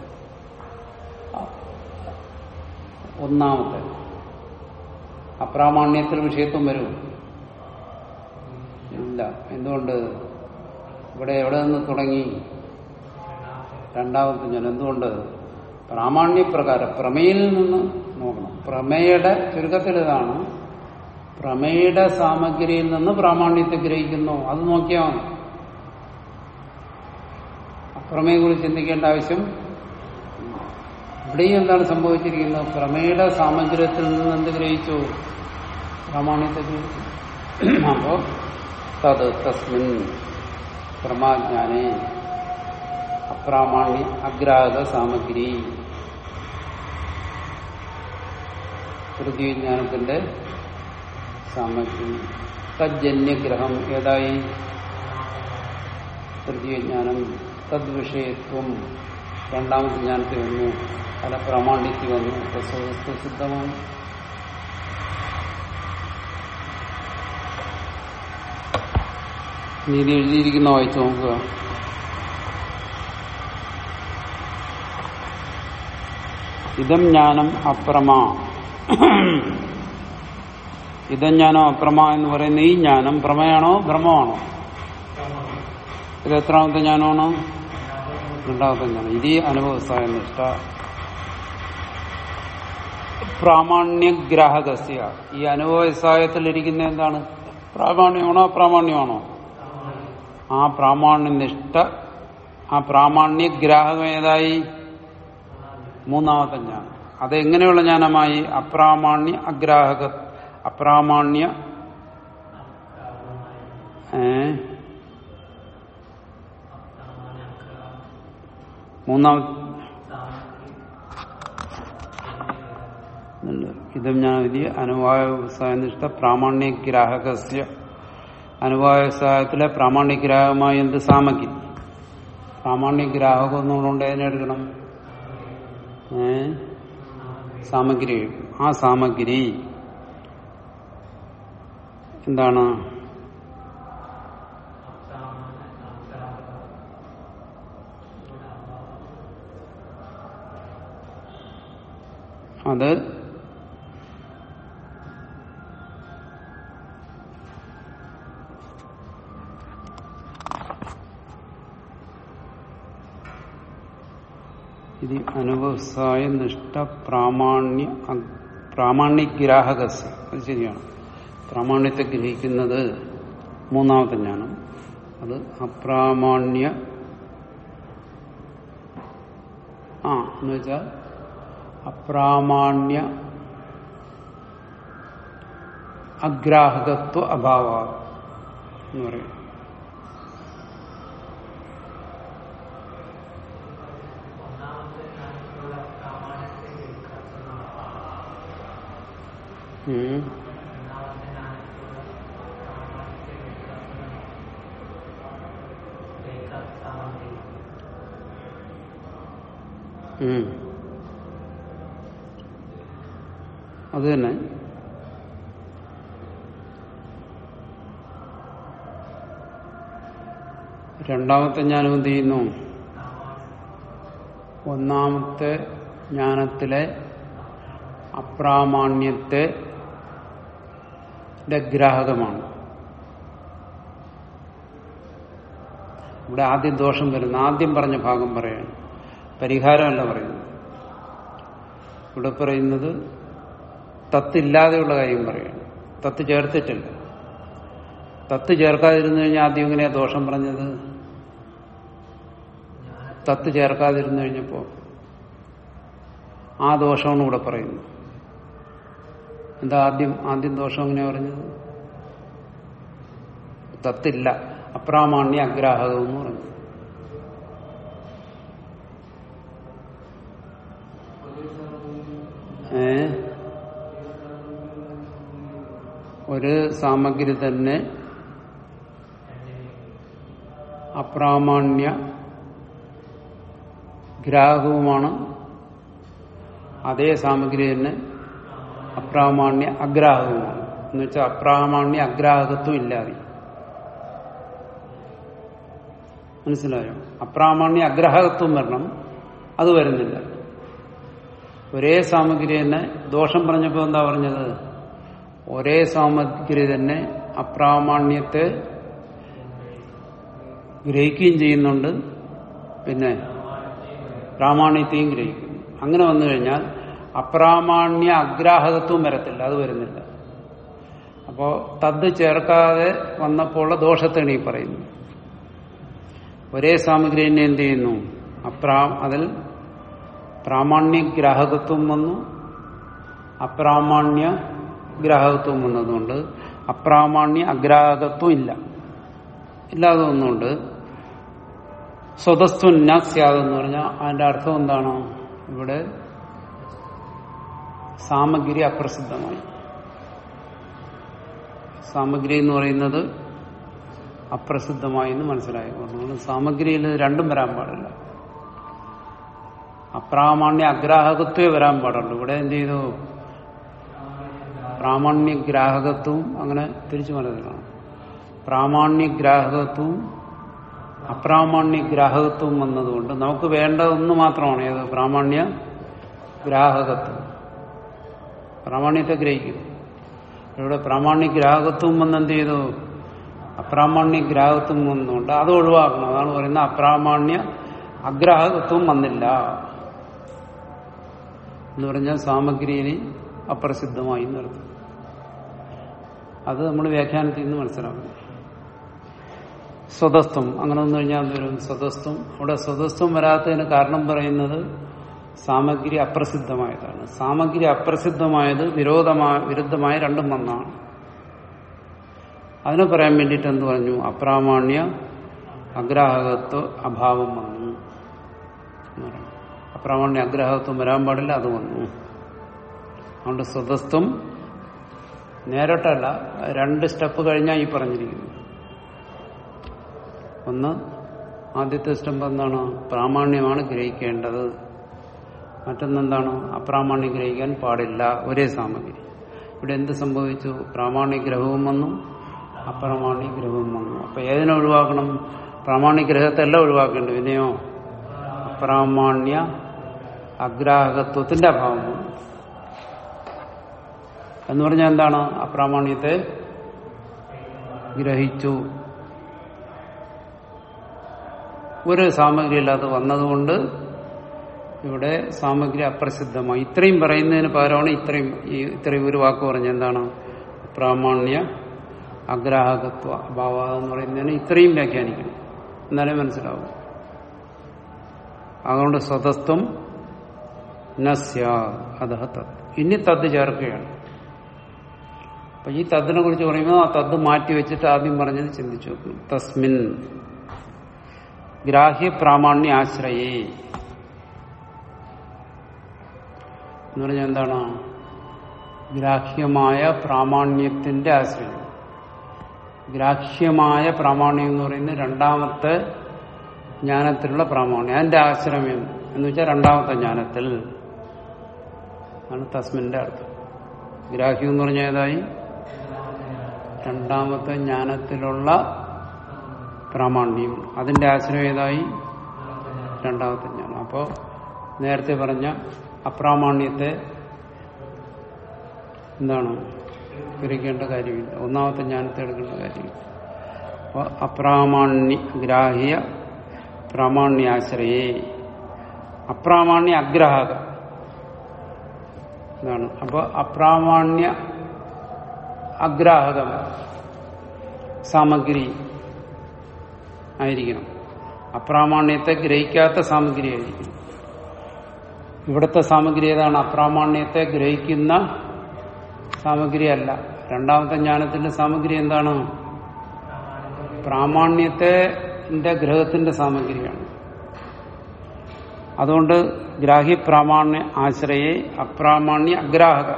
S1: ഒന്നാമത്തെ അപ്രാമാണ്യത്തിൽ വിഷയത്വം വരും. ഇല്ല. എന്തുകൊണ്ട്? ഇവിടെ എവിടെ നിന്ന് തുടങ്ങി? രണ്ടാമത്തെ ഞാൻ എന്തുകൊണ്ട്? പ്രാമാണ്യപ്രകാരം പ്രമേയിൽ നിന്ന് നോക്കണം. പ്രമേയുടെ ചുരുക്കത്തിൽ ഇതാണ്. പ്രമേയുടെ സാമഗ്രിയിൽ നിന്ന് പ്രാമാണ്യത്തെ ഗ്രഹിക്കുന്നു. അത് നോക്കിയാൽ മതി. കുറിച്ച് ചിന്തിക്കേണ്ട ആവശ്യം ഇവിടെയും എന്താണ് സംഭവിച്ചിരിക്കുന്നത്? പ്രമേയുടെ സാമഗ്ര്യത്തിൽ നിന്ന് എന്ത് ഗ്രഹിച്ചു? പ്രാമാണ്യത്തെ ഗ്രഹിച്ചു. അപ്പോ തത് തസ്മിൻ പ്രമാജ്ഞാനെ അപ്രാമാണ്യ അഗ്രാഹക സാമഗ്രി. പൃഥ്വിജ്ഞാനത്തിന്റെ സാമഗ്രി. തജ്ജന്യഗ്രഹം ഏതായി? പൃഥ്വിജ്ഞാനം തദ്വിഷയത്വം രണ്ടാമത്തെ ജ്ഞാനത്തിൽ വന്നു. പല പ്രാമാണ്യത്തിൽ വന്നു. സ്വസ്ഥ സിദ്ധമാണ്. നീതി എഴുതിയിരിക്കുന്ന വായിച്ചു നോക്കുക. ഇതം ജ്ഞാനം അപ്രമ. ഇതം ജ്ഞാനം അപ്രമ എന്ന് പറയുന്ന ഈ ജ്ഞാനം പ്രമയാണോ ഭ്രമമാണോ? ഇത് എത്രാമത്തെ ജ്ഞാനമാണോ? രണ്ടാമത്തെ ജ്ഞാനം. ഇത് അനുഭവസായ നിഷ്ഠ പ്രാമാണ്യഗ്രാഹകസ്യ. ഈ അനുഭവസായത്തിലിരിക്കുന്ന എന്താണ്? പ്രാമാണ്യമാണോ അപ്രാമാണ്യമാണോ? ആ പ്രാമാണ്യനിഷ്ഠ ആ പ്രാമാണ്യ ഗ്രാഹകം ഏതായി മൂന്നാമത്തെ ഞാൻ അതെങ്ങനെയുള്ള ജ്ഞാനമായി? അപ്രാമാണ്യ അഗ്രാഹക. അപ്രാമാണ്യ ഏ? മൂന്നാമത് ഇതം ഞാൻ വലിയ അനുവായ വ്യവസായനിഷ്ഠ പ്രാമാണ്യഗ്രാഹകസ്യ. അനുവായ സഹായത്തിലെ പ്രാമാണ്യഗ്രാഹകമായ എന്ത് സാമഗ്രി? പ്രാമാണ്യഗ്രാഹകം എന്നുകൊണ്ട് അതിനെടുക്കണം സാമഗ്രി. ആ സാമഗ്രി എന്താണ്? അത് ഇത് അനുവസായ നിഷ്ഠ പ്രാമാണ്യ പ്രാമാണ്യഗ്രാഹകസ്. അത് ശരിയാണ്. പ്രാമാണ്യത്തെ ഗ്രഹിക്കുന്നത് മൂന്നാമത്തെ ജ്ഞാനം. അത് അപ്രാമാണ്യ ആ എന്ന് വെച്ചാൽ അപ്രാമാണ്യ അഗ്രാഹകത്വ അഭാവ എന്ന് പറയും. അത് തന്നെ. രണ്ടാമത്തെ ജ്ഞാനം എന്ത് ചെയ്യുന്നു? ഒന്നാമത്തെ ജ്ഞാനത്തിലെ അപ്രാമാണ്യത്തെ ഗ്രാഹകമാണ്. ഇവിടെ ആദ്യം ദോഷം വരുന്നു ആദ്യം പറഞ്ഞ ഭാഗം പറയാണ് പരിഹാരമല്ല പറയുന്നത്. ഇവിടെ പറയുന്നത് തത്തില്ലാതെയുള്ള കാര്യം പറയാണ് തത്ത് ചേർത്തിട്ടില്ല. തത്ത് ചേർക്കാതിരുന്നു കഴിഞ്ഞാൽ ആദ്യം എങ്ങനെയാ ദോഷം പറഞ്ഞത്? തത്ത് ചേർക്കാതിരുന്നു കഴിഞ്ഞപ്പോ ആ ദോഷമാണ് ഇവിടെ പറയുന്നത്. എന്താ ആദ്യം ആദ്യം ദോഷം അങ്ങനെ പറഞ്ഞത്? തത്തില്ല അപ്രാമാണ്യ അഗ്രാഹകം എന്ന് പറഞ്ഞു ഏ? ഒരു സാമഗ്രി തന്നെ അപ്രാമാണ്യ ഗ്രാഹകവുമാണ് അതേ സാമഗ്രി തന്നെ അപ്രാമാണ്യ അഗ്രാഹകവുമാണ് എന്ന് വെച്ചാൽ അപ്രാമാണ്യ അഗ്രാഹകത്വം ഇല്ലാതെ. മനസ്സിലായോ? അപ്രാമാണ്യ അഗ്രാഹകത്വം വരണം അത് വരുന്നില്ല. ഒരേ സാമഗ്രി തന്നെ ദോഷം പറഞ്ഞപ്പോൾ എന്താ പറഞ്ഞത്? ഒരേ സാമഗ്രി തന്നെ അപ്രാമാണ്യത്തെ ഗ്രഹിക്കുകയും ചെയ്യുന്നുണ്ട്. പിന്നെ പ്രാമാണ്യത്തെയും ഗ്രഹിക്കുന്നു. അങ്ങനെ വന്നു കഴിഞ്ഞാൽ അപ്രാമാണ്യ അഗ്രാഹകത്വം വരത്തില്ല അത് വരുന്നില്ല. അപ്പോ തദ് ചേർക്കാതെ വന്നപ്പോൾ ദോഷത്തെയാണ് പറയുന്നു. ഒരേ സാമഗ്രി തന്നെ എന്ത് ചെയ്യുന്നു? അപ്രാ അതിൽ പ്രാമാണ്യ ഗ്രാഹകത്വം വന്നു. അപ്രാമാണ്യ ഗ്രാഹകത്വം വന്നതുകൊണ്ട് അപ്രാമാണ്യ അഗ്രാഹകത്വം ഇല്ല. ഇല്ലാതെ ഒന്നുകൊണ്ട് സ്വതസ്തു പറഞ്ഞാൽ അതിന്റെ അർത്ഥം എന്താണ്? ഇവിടെ സാമഗ്രി അപ്രസിദ്ധമായി. സാമഗ്രി എന്ന് പറയുന്നത് അപ്രസിദ്ധമായി എന്ന് മനസ്സിലായി. അതുകൊണ്ട് സാമഗ്രിയിൽ രണ്ടും വരാൻ പാടില്ല. അപ്രാമാണ്യ അഗ്രാഹകത്വേ വരാൻ പാടുള്ളൂ. ഇവിടെ എന്ത് ചെയ്തു? പ്രാമാണ്യ ഗ്രാഹകത്വവും അങ്ങനെ തിരിച്ചു മനസ്സിലാണ് പ്രാമാണ്യ ഗ്രാഹകത്വവും അപ്രാമാണ്യ ഗ്രാഹകത്വവും വന്നതുകൊണ്ട് നമുക്ക് വേണ്ട മാത്രമാണ്. ഏത്? പ്രാമാണ്യ ഗ്രാഹകത്വം. പ്രാമാണ്യത്തെ ഗ്രഹിക്കും ഇവിടെ പ്രാമാണ്യ ഗ്രാഹകത്വം വന്ന് എന്ത് ചെയ്തു? അപ്രാമാണ്യ ഗ്രാഹകത്വം വന്നുകൊണ്ട് അത് ഒഴിവാക്കണം. അതാണ് പറയുന്നത് അപ്രാമാണ്യ അഗ്രാഹകത്വം വന്നില്ല. എന്ന് പറഞ്ഞാൽ സാമഗ്രിയിൽ അപ്രസിദ്ധമായി നിർത്തും അത് നമ്മൾ വ്യാഖ്യാനത്തിൽ നിന്ന് മനസ്സിലാക്കണം സ്വതസ്ഥം അങ്ങനെ വന്നു കഴിഞ്ഞാൽ വരും? സ്വതസ്ഥം അവിടെ സ്വതസ്ഥം വരാത്തതിന് കാരണം പറയുന്നത് സാമഗ്രി അപ്രസിദ്ധമായതാണ്. സാമഗ്രി അപ്രസിദ്ധമായത് വിരോധമായ വിരുദ്ധമായ രണ്ടും വന്നാണ് അതിനെ പറയാൻ വേണ്ടിയിട്ട് എന്ത് പറഞ്ഞു? അപ്രാമാണ്യ അഗ്രാഹകത്വ അഭാവം വന്നു. അപ്രാമാണ്യ അഗ്രാഹകത്വം വരാൻ പാടില്ല അത് വന്നു. അതുകൊണ്ട് സ്വതസ്ഥം നേരിട്ടല്ല രണ്ട് സ്റ്റെപ്പ് കഴിഞ്ഞാൽ ഈ പറഞ്ഞിരിക്കുന്നു. ഒന്ന് ആദ്യത്തെ സ്റ്റെപ്പ് എന്താണ്? പ്രാമാണ്യമാണ് ഗ്രഹിക്കേണ്ടത്. മറ്റൊന്നെന്താണ്? അപ്രാമാണ്യം ഗ്രഹിക്കാൻ പാടില്ല. ഒരേ സാമഗ്രി. ഇവിടെ എന്ത് സംഭവിച്ചു? പ്രാമാണിഗ്രഹവും വന്നു അപ്രാമാണ്യ ഗ്രഹവും വന്നു അപ്പൊ ഏതിനെ ഒഴിവാക്കണം? പ്രാമാണിഗ്രഹത്തെ ഗ്രഹത്തെല്ലാം ഒഴിവാക്കേണ്ടത്. പിന്നെയോ? അപ്രാമാണ്യ അഗ്രാഹകത്വത്തിന്റെ അഭാവം. എന്ന് പറഞ്ഞാൽ എന്താണ്? അപ്രാമാണ്യത്തെ ഗ്രഹിച്ചു. ഒരു സാമഗ്രി ഇല്ലാതെ വന്നതുകൊണ്ട് ഇവിടെ സാമഗ്രി അപ്രസിദ്ധമായി. ഇത്രയും പറയുന്നതിന് പകരമാണ് ഇത്രയും ഇത്രയും ഒരു വാക്ക് പറഞ്ഞ എന്താണ്? പ്രാമാണ്യ അഗ്രാഹകത്വ അഭാവ എന്ന് പറയുന്നതിന് ഇത്രയും വ്യാഖ്യാനിക്കണം. എന്നാലേ മനസ്സിലാവും. അതുകൊണ്ട് സ്വതത്വം നസ്യ അതഹ തത്. ഇനി തത് ചേർക്കുകയാണ്. അപ്പൊ ഈ തദ്ദിനെ കുറിച്ച് പറയുമ്പോൾ ആ തദ് മാറ്റി വെച്ചിട്ട് ആദ്യം പറഞ്ഞത് ചിന്തിച്ചു നോക്കും. തസ്മിൻ ഗ്രാഹ്യ പ്രാമാണ്യ ആശ്രയേ. എന്ന് പറഞ്ഞാൽ എന്താണ്? ഗ്രാഹ്യമായ പ്രാമാണ്യത്തിന്റെ ആശ്രയം. ഗ്രാഹ്യമായ പ്രാമാണ്യം എന്ന് പറയുന്നത് രണ്ടാമത്തെ ജ്ഞാനത്തിലുള്ള പ്രാമാണ്യം. അതിന്റെ ആശ്രമം എന്ന് വെച്ചാൽ രണ്ടാമത്തെ ജ്ഞാനത്തിൽ. ആണ് തസ്മിന്റെ അർത്ഥം. ഗ്രാഹ്യം എന്ന് പറഞ്ഞ ഏതായി? രണ്ടാമത്തെ ജ്ഞാനത്തിലുള്ള പ്രാമാണ്യം. അതിന്റെ ആശ്രയം ഏതായി? രണ്ടാമത്തെ ജ്ഞാനം. അപ്പോൾ നേരത്തെ പറഞ്ഞ അപ്രാമാണ്യത്തെ എന്താണ്? ഗ്രഹിക്കേണ്ട കാര്യമില്ല. ഒന്നാമത്തെ ജ്ഞാനത്തെ എടുക്കേണ്ട കാര്യമില്ല. അപ്പോൾ അപ്രാമാണ്യ ഗ്രാഹ്യ പ്രാമാണ്യാശ്രയേ. അപ്രാമാണ്യ അഗ്രാഹക. എന്താണ് അപ്പോൾ അപ്രാമാണ്യ അഗ്രാഹകം സാമഗ്രി ആയിരിക്കണം. അപ്രാമാണ്യത്തെ ഗ്രഹിക്കാത്ത സാമഗ്രി ആയിരിക്കണം. ഇവിടുത്തെ സാമഗ്രി ഏതാണ്? അപ്രാമാണ്യത്തെ ഗ്രഹിക്കുന്ന സാമഗ്രി അല്ല. രണ്ടാമത്തെ ജ്ഞാനത്തിന്റെ സാമഗ്രി എന്താണ്? പ്രാമാണ്യത്തെ ഗ്രഹത്തിന്റെ സാമഗ്രിയാണ്. അതുകൊണ്ട് ഗ്രാഹി പ്രാമാണ്യ ആശ്രയെ അപ്രാമാണ്യ അഗ്രാഹക.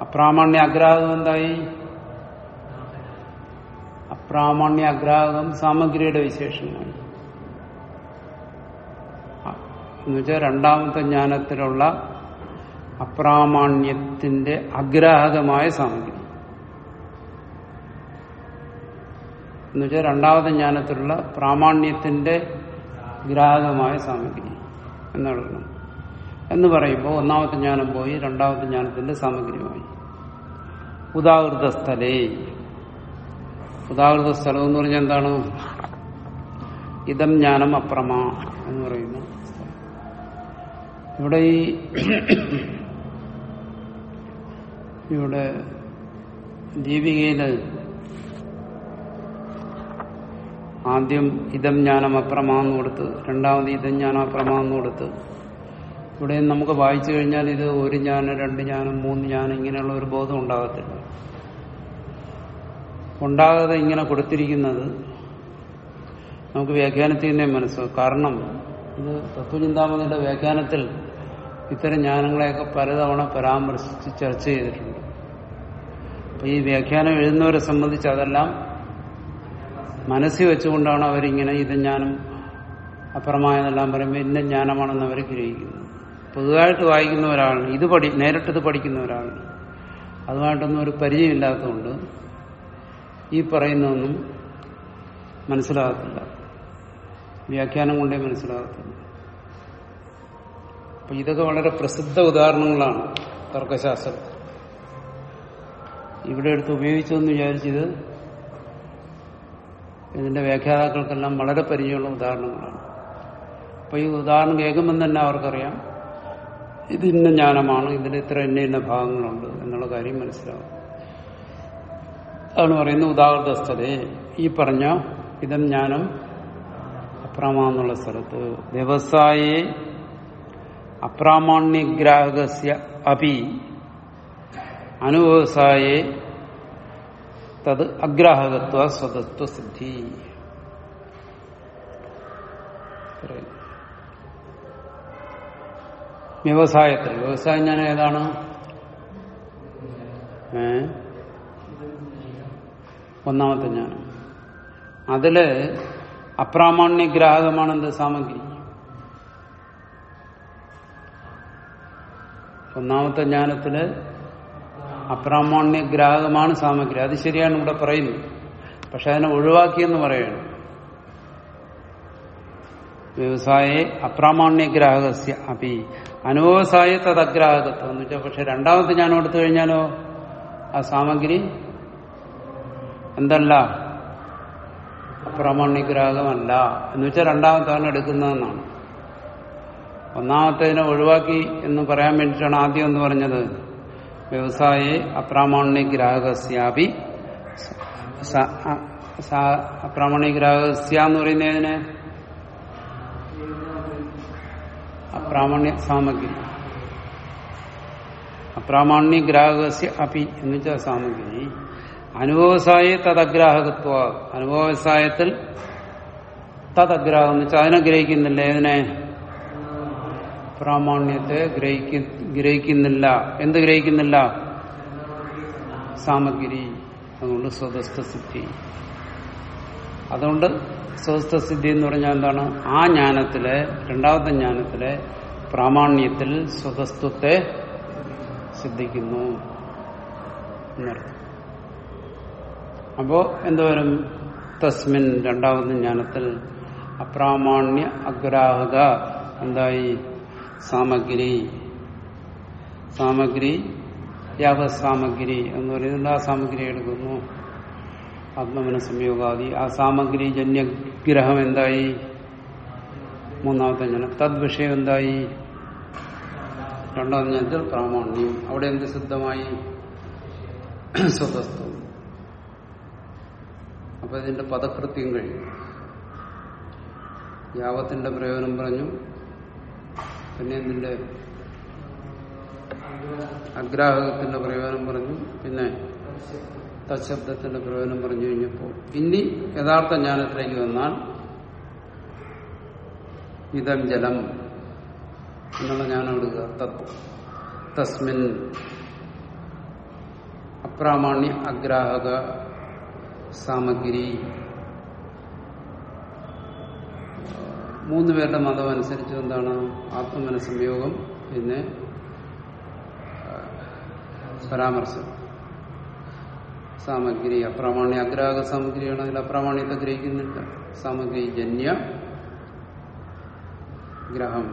S1: അപ്രാമാണ്യ അഗ്രാഹകം എന്തായി? അപ്രാമാണ്യ അഗ്രാഹകം സാമഗ്രിയുടെ വിശേഷണമായി എന്നുവെച്ചാൽ രണ്ടാമത്തെ ജ്ഞാനത്തിലുള്ള അപ്രാമാണ്യത്തിന്റെ അഗ്രാഹകമായ സാമഗ്രി. എന്നുവെച്ചാൽ രണ്ടാമത്തെ ജ്ഞാനത്തിലുള്ള പ്രാമാണ്യത്തിന്റെ ഗ്രാഹകമായ സാമഗ്രി എന്നാണ് എന്ന് പറയുമ്പോൾ ഒന്നാമത്തെ ജ്ഞാനം പോയി രണ്ടാമത്തെ ജ്ഞാനത്തിന്റെ സാമഗ്രിയുമായി ഉദാഹൃത സ്ഥലേ ഉദാഹൃത സ്ഥലം എന്ന് പറഞ്ഞാൽ എന്താണ്? ഇതം ജ്ഞാനം അപ്രമാ എന്ന് പറയുന്ന. ഇവിടെ ഈ ഇവിടെ ദീപികയിൽ ആദ്യം ഇതം ജ്ഞാനം അപ്രമാന്ന് കൊടുത്ത് രണ്ടാമത് ഇതം ജ്ഞാനം അപ്രമാന്ന് കൊടുത്ത്. ഇവിടെ നമുക്ക് വായിച്ചു കഴിഞ്ഞാൽ ഇത് ഒരു ഞാനും രണ്ട് ഞാനും മൂന്ന് ഞാനും ഇങ്ങനെയുള്ള ഒരു ബോധം ഉണ്ടാകത്തില്ല. ഉണ്ടാകാതെ ഇങ്ങനെ കൊടുത്തിരിക്കുന്നത് നമുക്ക് വ്യാഖ്യാനത്തിൽ തന്നെ മനസ്സിലാവും കാരണം ഇത് തത്വചിന്താമതിയുടെ വ്യാഖ്യാനത്തിൽ ഇത്തരം ജ്ഞാനങ്ങളെയൊക്കെ പലതവണ പരാമർശിച്ച് ചർച്ച ചെയ്തിട്ടുണ്ട്. അപ്പൊ ഈ വ്യാഖ്യാനം എഴുതുന്നവരെ സംബന്ധിച്ച് അതെല്ലാം മനസ്സിൽ വെച്ചുകൊണ്ടാണ് അവരിങ്ങനെ ഇത് ജ്ഞാനം അപ്പുറമായതെല്ലാം പറയുമ്പോൾ ഇന്ന ജ്ഞാനമാണെന്ന് അവർ ഗ്രഹിക്കുന്നത് പൊതുവായിട്ട് വായിക്കുന്ന ഒരാളാണ് ഇത് പഠി നേരിട്ടത് പഠിക്കുന്ന ഒരാളാണ് അതുമായിട്ടൊന്നും ഒരു പരിചയമില്ലാത്തതുകൊണ്ട് ഈ പറയുന്നതൊന്നും മനസ്സിലാകത്തില്ല. വ്യാഖ്യാനം കൊണ്ടേ മനസ്സിലാകത്തില്ല. അപ്പൊ ഇതൊക്കെ വളരെ പ്രസിദ്ധ ഉദാഹരണങ്ങളാണ് തർക്കശാസ്ത്രം. ഇവിടെ എടുത്ത് ഉപയോഗിച്ചതെന്ന് വിചാരിച്ചത് ഇതിന്റെ വ്യാഖ്യാതാക്കൾക്കെല്ലാം വളരെ പരിചയമുള്ള ഉദാഹരണങ്ങളാണ്. അപ്പൊ ഈ ഉദാഹരണം കേൾക്കുമ്പോൾ തന്നെ അവർക്കറിയാം ഇത് ഇന്ന ജ്ഞാനമാണ് ഇതിൽ ഇത്ര ഇന്ന ഇന്ന ഭാഗങ്ങളുണ്ട് എന്നുള്ള കാര്യം മനസ്സിലാവും. അതാണ് പറയുന്നത് ഉദാഹരണസ്ഥലേ ഈ പറഞ്ഞ ഇതം ജ്ഞാനം അപ്രമാന്നുള്ള സ്ഥലത്ത് വ്യവസായേ അപ്രാമാണ്യഗ്രാഹകസ്യ അപി അനുവ്യവസായേ തത് അഗ്രാഹകത്വ സ്വതത്വ സിദ്ധി. വ്യവസായത്തിൽ വ്യവസായം ഞാൻ ഏതാണ്? ഒന്നാമത്തെ ഞാൻ അതിൽ അപ്രാമാണ്യ ഗ്രാഹകമാണെന്ത് സാമഗ്രി? ഒന്നാമത്തെ ജ്ഞാനത്തിൽ അപ്രാമാണ്യ ഗ്രാഹകമാണ് സാമഗ്രി. അത് ശരിയാണ് ഇവിടെ പറയുന്നത്. പക്ഷെ അതിനെ ഒഴിവാക്കിയെന്ന് പറയണം. വ്യവസായെ അപ്രാമാണ്യ ഗ്രാഹകസ്യ അപി അനുവ്യവസായ തദ്ഗ്രാഹകത്വം എന്ന് വെച്ചാൽ പക്ഷെ രണ്ടാമത്തെ ജ്ഞാനം എടുത്തു കഴിഞ്ഞാലോ? ആ സാമഗ്രി എന്തല്ല? അപ്രാമാണ്യ ഗ്രാഹകമല്ല എന്ന് വെച്ചാൽ രണ്ടാമത്താണ് എടുക്കുന്നതെന്നാണ്. ഒന്നാമത്തേതിനെ ഒഴിവാക്കി എന്ന് പറയാൻ വേണ്ടിയിട്ടാണ് ആദ്യം എന്ന് പറഞ്ഞത്. വ്യവസായി അപ്രാമാണി ഗ്രാഹകസ്യാപി അപ്രാമാണി ഗ്രാഹകസ്യ എന്ന് പറയുന്നതിന് അപ്രാമാണ്യ സാമഗ്രി. അപ്രാമാണ്യ ഗ്രാഹകസ്യ അപി എന്ന് വെച്ചാൽ സാമഗ്രി. അനുഭവസായ തദഗ്രാഹകത്വ. അനുഭവസായത്തിൽ തദഗ്രാഹം എന്ന് വെച്ചാൽ അതിനെ ഗ്രഹിക്കുന്നില്ല? ഏതിനെ? പ്രാമാണ്യത്തെ ഗ്രഹിക്ക ഗ്രഹിക്കുന്നില്ല. എന്ത് ഗ്രഹിക്കുന്നില്ല? സാമഗ്രി. അതുകൊണ്ട് സ്വതസ്ഥസിദ്ധി അതുകൊണ്ട് സ്വതസ്ഥസിദ്ധി എന്ന് പറഞ്ഞാൽ എന്താണ്? ആ ജ്ഞാനത്തിലെ രണ്ടാമത്തെ ജ്ഞാനത്തിലെ പ്രാമാണ്യത്തിൽ സ്വതസ്ത്വത്തെ സിദ്ധിക്കുന്നു എന്നർത്ഥം. അപ്പോ എന്തോരം തസ്മിൻ രണ്ടാമത്തെ ജ്ഞാനത്തിൽ അപ്രാമാണ്യ അഗ്രാഹക എന്തായി? സാമഗ്രി. സാമഗ്രി യാവ സാമഗ്രി എന്ന് പറയുന്നത് ആ സാമഗ്രി എടുക്കുന്നു. ആത്മവന സംയോഗാദി ആ സാമഗ്രി ജന്യഗ്രഹം എന്തായി? മൂന്നാമത്തെ ജ്ഞാനം തദ്വിഷയം എന്തായി? രണ്ടാം ജ്ഞാനത്തിൽ പ്രാമാണ്യം. അവിടെ എന്ത് സിദ്ധമായി? സ്വതസ്തു. അപ്പൊ ഇതിന്റെ പദകൃത്യം കഴിഞ്ഞു. യാവത്തിന്റെ പ്രയോജനം പറഞ്ഞു. പിന്നെ നിന്റെ അഗ്രാഹകത്തിന്റെ പ്രയോജനം പറഞ്ഞു പിന്നെ തശബ്ദത്തിന്റെ പ്രയോജനം പറഞ്ഞു കഴിഞ്ഞപ്പോൾ ഇനി യഥാർത്ഥ ജ്ഞാനത്തിലേക്ക് വന്നാൽ ഇതം ജലം എന്നുള്ള ജ്ഞാനം എടുക്കുക. തസ്മിൻ അപ്രാമാണ്യ അഗ്രാഹക സാമഗ്രി മൂന്ന് പേരുടെ മതം അനുസരിച്ച് എന്താണ് ആത്മമനസംയോഗം പിന്നെ പരാമർശം. സാമഗ്രി അപ്രാമാണ്യ അഗ്രാഹക സാമഗ്രിയാണ് അതിൽ ഗ്രഹിക്കുന്നില്ല സാമഗ്രി ജന്യ ഗ്രഹം.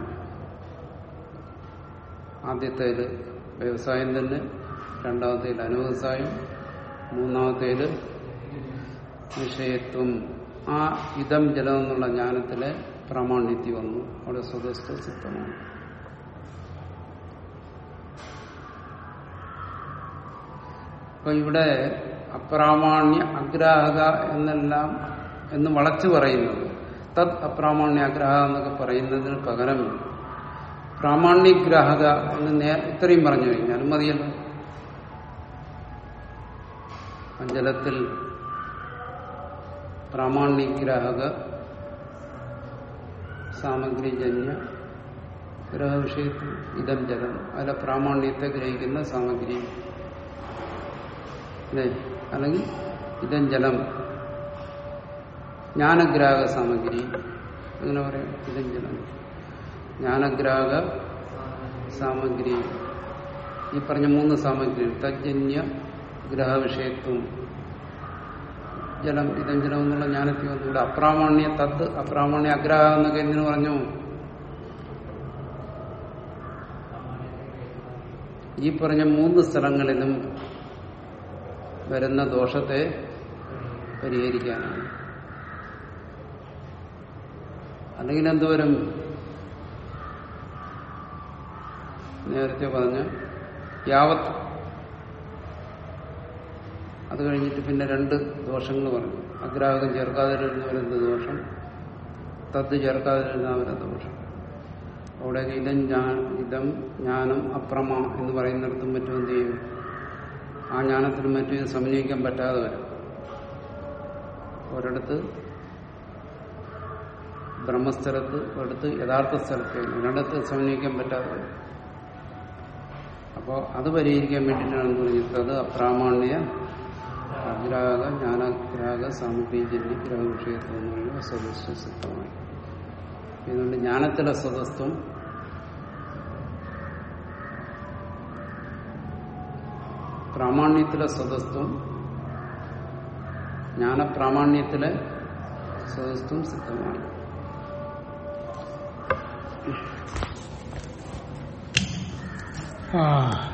S1: ആദ്യത്തേത് വ്യവസായം തന്നെ രണ്ടാമത്തേൽ അനുവ്യവസായം മൂന്നാമത്തേത് വിഷയത്വം. ആ ഇതം ജലം എന്നുള്ള ജ്ഞാനത്തിലെ പ്രാമാണ്യത്തി വന്നു. അവിടെ സ്വതസ്ഥ സിദ്ധമാണ്. അപ്പൊ ഇവിടെ അപ്രാമാണ്യ അഗ്രാഹക എന്നെല്ലാം എന്ന് വളച്ചു പറയുന്നത്. തത് അപ്രാമാണ്യ അഗ്രാഹ എന്നൊക്കെ പറയുന്നതിന് പകരം പ്രാമാണ്യഗ്രാഹക എന്ന് നേ- ഇത്രയും പറഞ്ഞു കഴിഞ്ഞാലും മതിയല്ലോ അഞ്ചലത്തിൽ പ്രാമാണ്യഗ്രാഹക സാമഗ്രിജന്യ ഗ്രഹവിഷയത്തിൽ ഇതം ജലം. അതിലെ പ്രാമാണ്യത്തെ ഗ്രഹിക്കുന്ന സാമഗ്രി. അല്ലേ? അല്ലെങ്കിൽ ഇതം ജലം. ജ്ഞാനഗ്രാഹക സാമഗ്രി. അങ്ങനെ പറയാം? ഇതം ജലം. ജ്ഞാനഗ്രാഹക സാമഗ്രി. ഈ പറഞ്ഞ മൂന്ന് സാമഗ്രി തജ്ജന്യ ഗ്രഹവിഷയത്വം. ജലം ഇതം ജലം എന്നുള്ള ജ്ഞാനത്തിൽ വന്നു. ഇവിടെ അപ്രാമാണ്യ തത്ത് അപ്രാമാണ്യ അഗ്രഹം എന്നൊക്കെ എന്തിനു പറഞ്ഞു? ഈ പറഞ്ഞ മൂന്ന് സ്ഥലങ്ങളിലും വരുന്ന ദോഷത്തെ പരിഹരിക്കാനാണ്. അല്ലെങ്കിൽ എന്തോരം? നേരത്തെ പറഞ്ഞ യാവത്ത് അത് കഴിഞ്ഞിട്ട് പിന്നെ രണ്ട് ദോഷങ്ങൾ പറഞ്ഞു. അഗ്രാഹകം ചേർക്കാതിരുന്നവരെന്ത് ദോഷം? തത്ത് ചേർക്കാതിരുന്നവരെ ദോഷം? അവിടെ ഇതം ഇതം ജ്ഞാനം അപ്രമ എന്ന് പറയുന്നിടത്തും മറ്റും എന്ത് ചെയ്യും? ആ ജ്ഞാനത്തിനും മറ്റും സമന്വയിക്കാൻ പറ്റാതെ വരും. ഒരിടത്ത് ബ്രഹ്മസ്ഥലത്ത് ഒരിടത്ത് യഥാർത്ഥ സ്ഥലത്ത് ഒരിടത്ത് സമന്വയിക്കാൻ പറ്റാതെ വരും. അപ്പോൾ അത് പരിഹരിക്കാൻ വേണ്ടിയിട്ടാണ് പറഞ്ഞത്. അത് അപ്രാമാണ്യ അഗ്രാഹക ജ്ഞാനഗ്രാഹക സാമഗ്രിജന്യ ഗ്രഹ വിഷയത്വം എന്ന് പറയുന്നത് സ്വതസ്വ സിദ്ധമായി. ഇതുകൊണ്ട് ജ്ഞാനത്തിൽ സ്വതസ്വം പ്രാമാണ്യത്തിലെ സ്വതസ്വം ജ്ഞാനപ്രാമാണ്യത്തിലെ സ്വതസ്വം സിദ്ധമാണ്.
S2: ഗീതയിലെ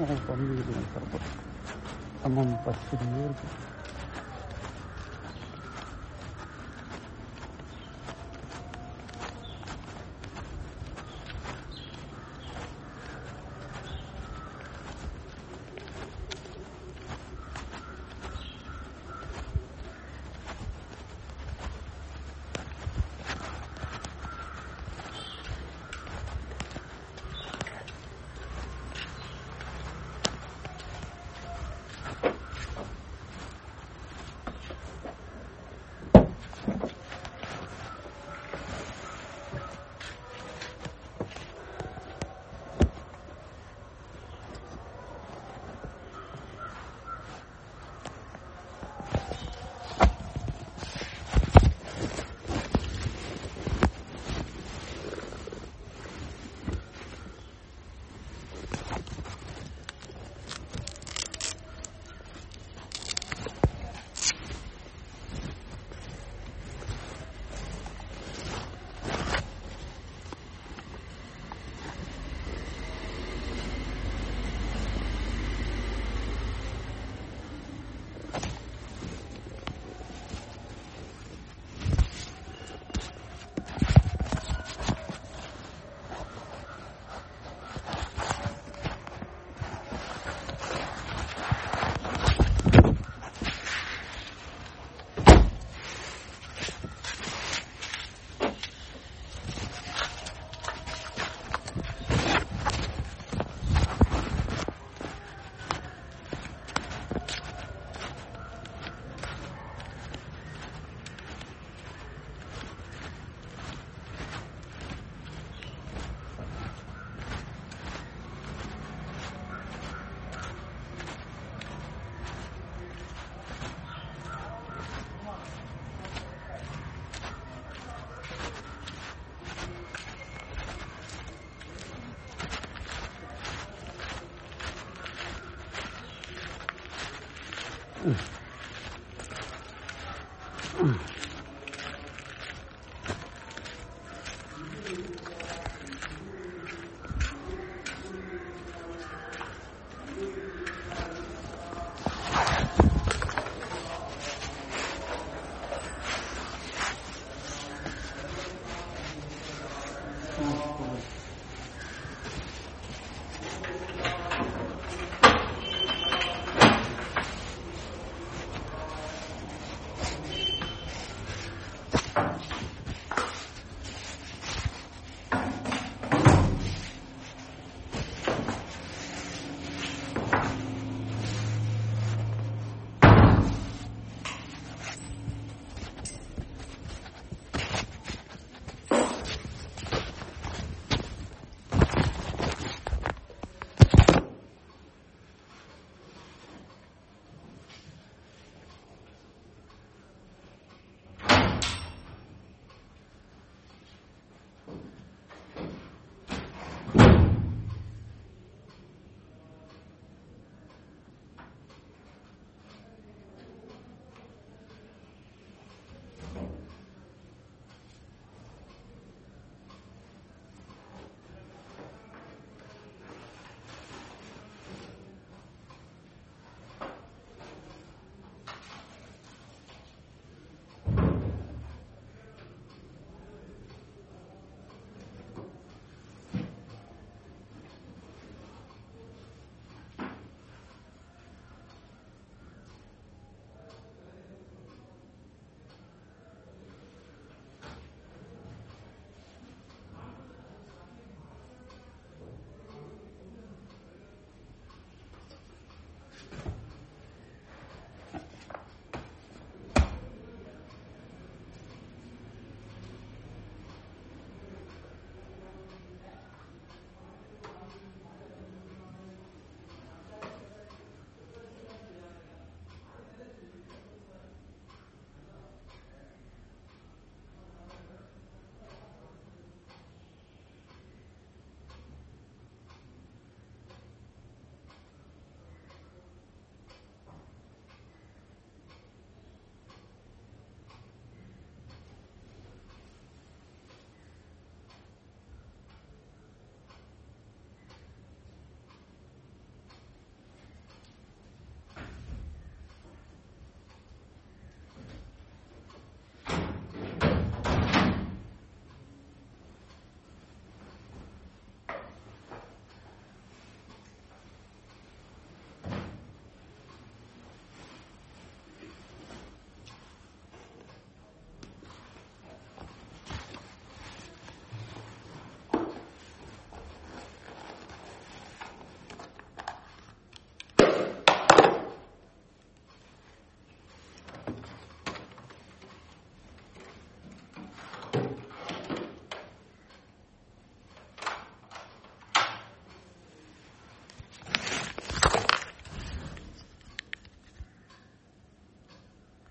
S2: Allah'tan pamir bir tarafı. Aman takdir ediyor ki.